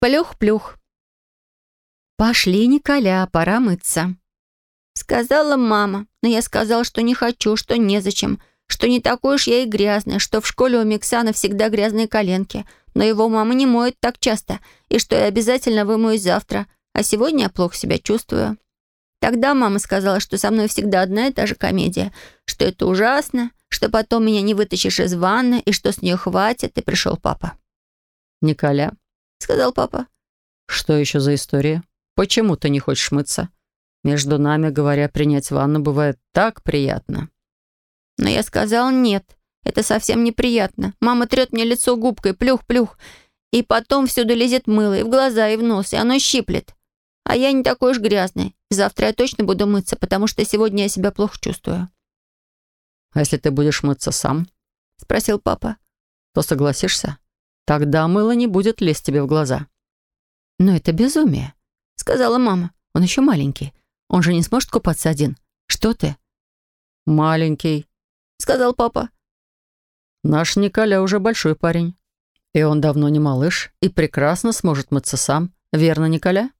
Плюх-плюх. «Пошли, Николя, пора мыться», — сказала мама. Но я сказал, что не хочу, что незачем, что не такой уж я и грязный, что в школе у Миксана всегда грязные коленки, но его мама не моет так часто, и что я обязательно вымоюсь завтра, а сегодня я плохо себя чувствую. Тогда мама сказала, что со мной всегда одна и та же комедия, что это ужасно, что потом меня не вытащишь из ванны, и что с нее хватит, и пришел папа. «Николя», — сказал папа. «Что еще за история? Почему ты не хочешь мыться? Между нами, говоря, принять ванну бывает так приятно». Но я сказал «нет». Это совсем неприятно. Мама трет мне лицо губкой, плюх-плюх. И потом всюду лезет мыло, и в глаза, и в нос, и оно щиплет. А я не такой уж грязный. Завтра я точно буду мыться, потому что сегодня я себя плохо чувствую. «А если ты будешь мыться сам?» — спросил папа. «То согласишься? Тогда мыло не будет лезть тебе в глаза». «Но это безумие», — сказала мама. «Он еще маленький. Он же не сможет купаться один. Что ты?» «Маленький», — сказал папа. «Наш Николя уже большой парень. И он давно не малыш и прекрасно сможет мыться сам. Верно, Николя?»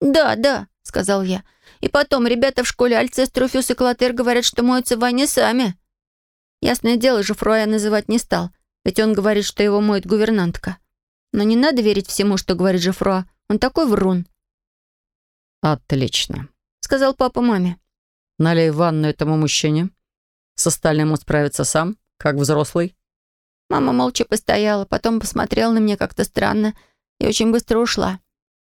«Да, да», — сказал я. «И потом, ребята в школе Альцест, Руфюс и Клотер говорят, что моются в ванне сами». Ясное дело, Жуфруя называть не стал, ведь он говорит, что его моет гувернантка. Но не надо верить всему, что говорит Жуфруа. Он такой врун. «Отлично», — сказал папа маме. «Налей ванну этому мужчине. С остальным он справится сам, как взрослый». Мама молча постояла, потом посмотрела на меня как-то странно и очень быстро ушла.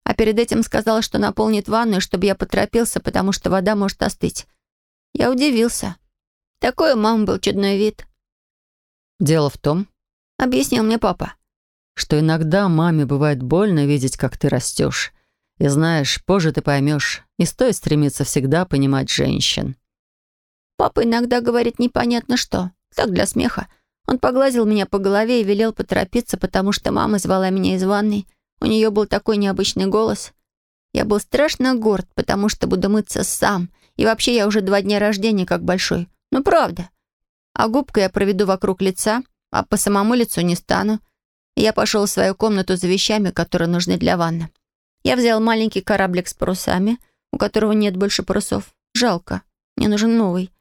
А перед этим сказала, что наполнит ванную, чтобы я поторопился, потому что вода может остыть. Я удивился. Такой у мамы был чудной вид. «Дело в том», — объяснил мне папа, «что иногда маме бывает больно видеть, как ты растешь. И знаешь, позже ты поймешь, не стоит стремиться всегда понимать женщин». Папа иногда говорит непонятно что, так для смеха. Он погладил меня по голове и велел поторопиться, потому что мама звала меня из ванной. У нее был такой необычный голос. Я был страшно горд, потому что буду мыться сам. И вообще я уже два дня рождения как большой. Ну, правда. А губкой я проведу вокруг лица, а по самому лицу не стану. Я пошел в свою комнату за вещами, которые нужны для ванны. Я взял маленький кораблик с парусами, у которого нет больше парусов. Жалко. Мне нужен новый.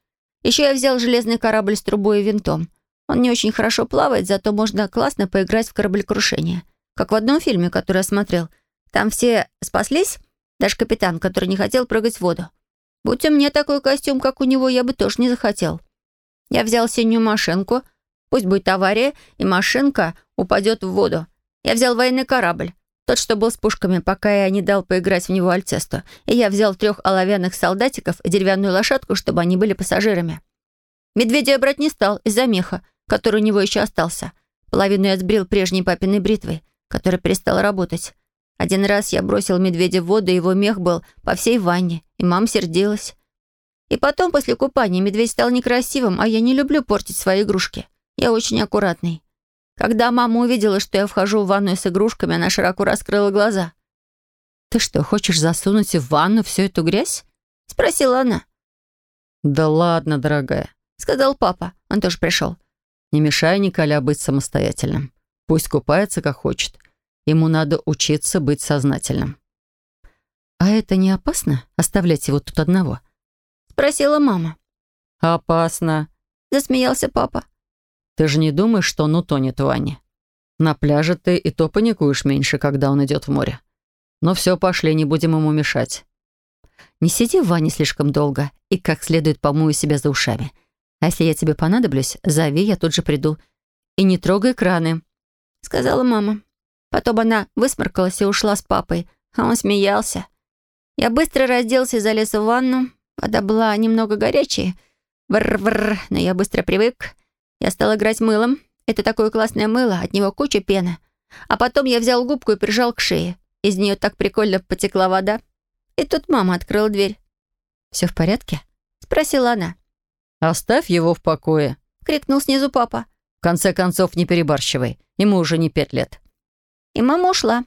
Еще я взял железный корабль с трубой и винтом. Он не очень хорошо плавает, зато можно классно поиграть в кораблекрушение как в одном фильме, который я смотрел. Там все спаслись, даже капитан, который не хотел прыгать в воду. Будь у меня такой костюм, как у него, я бы тоже не захотел. Я взял синюю машинку, пусть будет авария, и машинка упадет в воду. Я взял военный корабль, тот, что был с пушками, пока я не дал поиграть в него Альцесту. И я взял трех оловянных солдатиков и деревянную лошадку, чтобы они были пассажирами. Медведя я брать не стал из-за меха, который у него еще остался. Половину я сбрил прежней папиной бритвой который перестал работать. Один раз я бросил медведя в воду, и его мех был по всей ванне, и мама сердилась. И потом, после купания, медведь стал некрасивым, а я не люблю портить свои игрушки. Я очень аккуратный. Когда мама увидела, что я вхожу в ванную с игрушками, она широко раскрыла глаза. «Ты что, хочешь засунуть в ванну всю эту грязь?» — спросила она. «Да ладно, дорогая», — сказал папа. Он тоже пришел. «Не мешай Николя быть самостоятельным. Пусть купается, как хочет. Ему надо учиться быть сознательным. «А это не опасно, оставлять его тут одного?» Спросила мама. «Опасно», — засмеялся папа. «Ты же не думаешь, что он утонет в ванне? На пляже ты и то паникуешь меньше, когда он идет в море. Но все, пошли, не будем ему мешать». «Не сиди в ванне слишком долго и как следует помою себя за ушами. А если я тебе понадоблюсь, зови, я тут же приду. И не трогай краны», — сказала мама. Потом она высморкалась и ушла с папой, а он смеялся. Я быстро разделся и залез в ванну. Вода была немного горячая. Вр-вр, но я быстро привык. Я стал играть мылом. Это такое классное мыло, от него куча пены. А потом я взял губку и прижал к шее. Из нее так прикольно потекла вода. И тут мама открыла дверь. «Все в порядке?» — спросила она. «Оставь его в покое», — крикнул снизу папа. «В конце концов, не перебарщивай. Ему уже не пять лет». И мама ушла.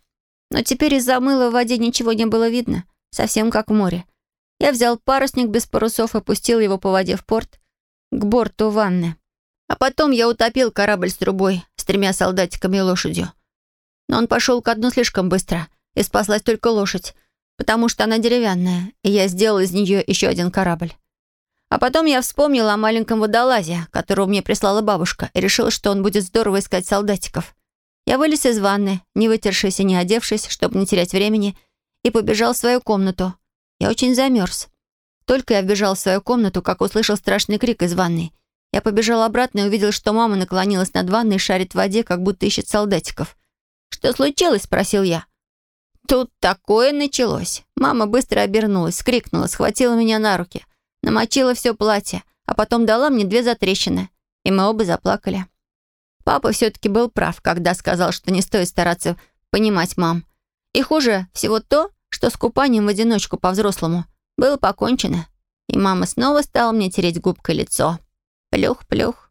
Но теперь из-за мыла в воде ничего не было видно. Совсем как в море. Я взял парусник без парусов и пустил его по воде в порт, к борту ванны. А потом я утопил корабль с трубой, с тремя солдатиками и лошадью. Но он пошел ко дну слишком быстро, и спаслась только лошадь, потому что она деревянная, и я сделал из нее еще один корабль. А потом я вспомнила о маленьком водолазе, которого мне прислала бабушка, и решила, что он будет здорово искать солдатиков. Я вылез из ванны, не вытершись и не одевшись, чтобы не терять времени, и побежал в свою комнату. Я очень замерз. Только я вбежал в свою комнату, как услышал страшный крик из ванной. Я побежал обратно и увидел, что мама наклонилась над ванной и шарит в воде, как будто ищет солдатиков. «Что случилось?» — спросил я. Тут такое началось. Мама быстро обернулась, скрикнула, схватила меня на руки, намочила все платье, а потом дала мне две затрещины, и мы оба заплакали. Папа все-таки был прав, когда сказал, что не стоит стараться понимать мам. И хуже всего то, что с купанием в одиночку по-взрослому было покончено, и мама снова стала мне тереть губкой лицо. Плюх-плюх.